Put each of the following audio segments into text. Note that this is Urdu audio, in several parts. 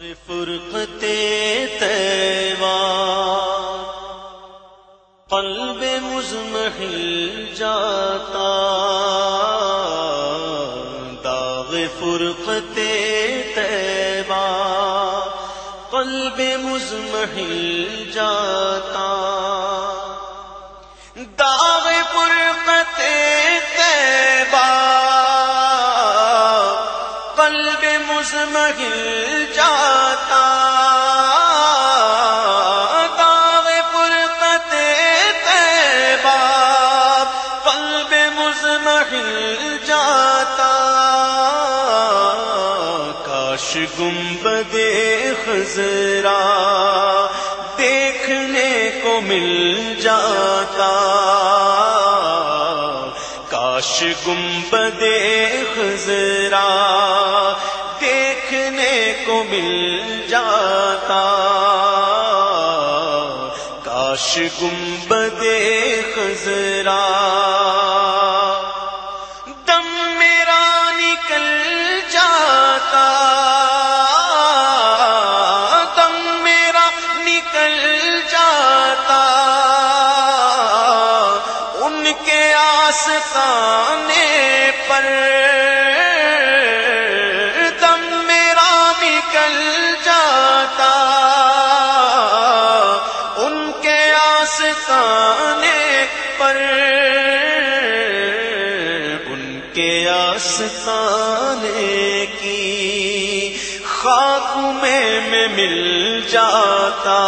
فرقت تیوا قلب مزمحل جاتا داغ فرقت تیوا قلب مزمحل جاتا۔ قلب مزمحل گنبد خزرا دیکھنے کو مل جاتا۔ کاش گنبد خزرا کو مل جاتا۔ کاش گنبد خزرا دم میرا نکل جاتا۔ دم میرا نکل جاتا۔ ان کے آستانے پر کے کی خاک میں میں مل جاتا،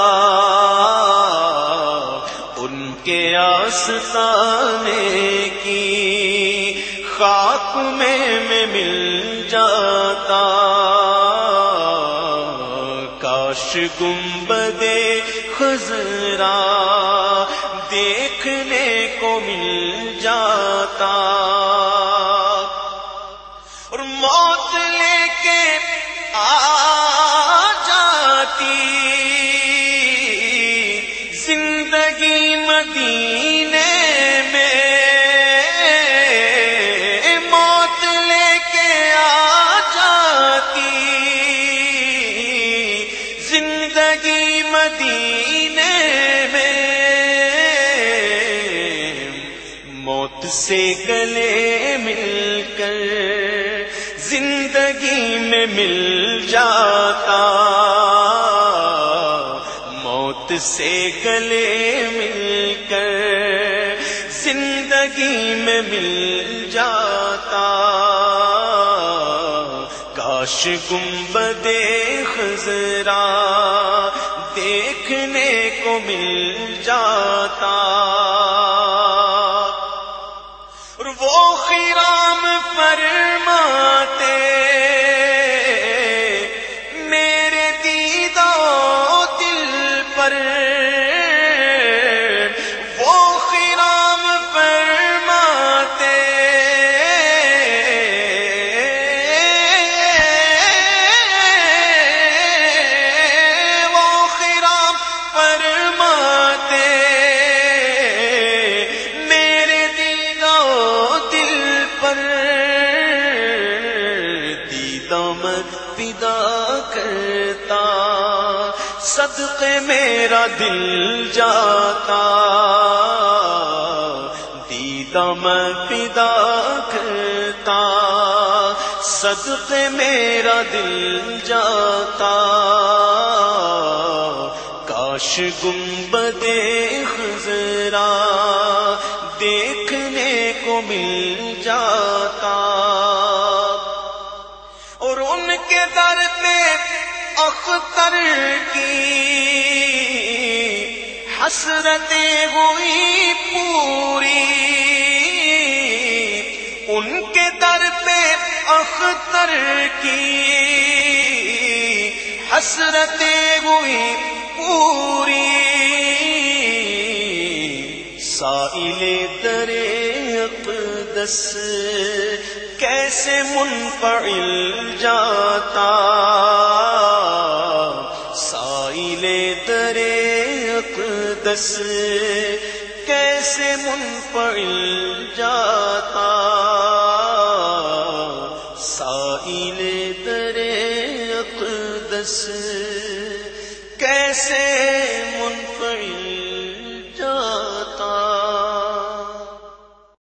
ان کے آسانے کی خاک میں میں مل جاتا۔ کاش گنبد خزرا دیکھنے کو مل جاتا۔ جاتی۔ زندگی مدینے میں موت لے کے آ جاتی۔ زندگی مدینے میں موت سے گلے مل کر زندگی میں مل جاتا۔ موت سے گلے مل کر زندگی میں مل جاتا۔ کاش گنبد خزرا دیکھنے کو مل جاتا۔ اور وہ خیرام فرماتے دیدم پیدا کرتا، صدقے میرا دل جاتا دیدم پیدا کرتا، صدقے میرا دل جاتا، کاش گنبد خزرا در پہ اختر کی حسرتیں ہوئی پوری ان کے در پہ اختر کی حسرتیں ہوئی پوری اقدس کیسے منفعل جاتا سائل در اقدس کیسے منفعل جاتا سائل در اقدس کیسے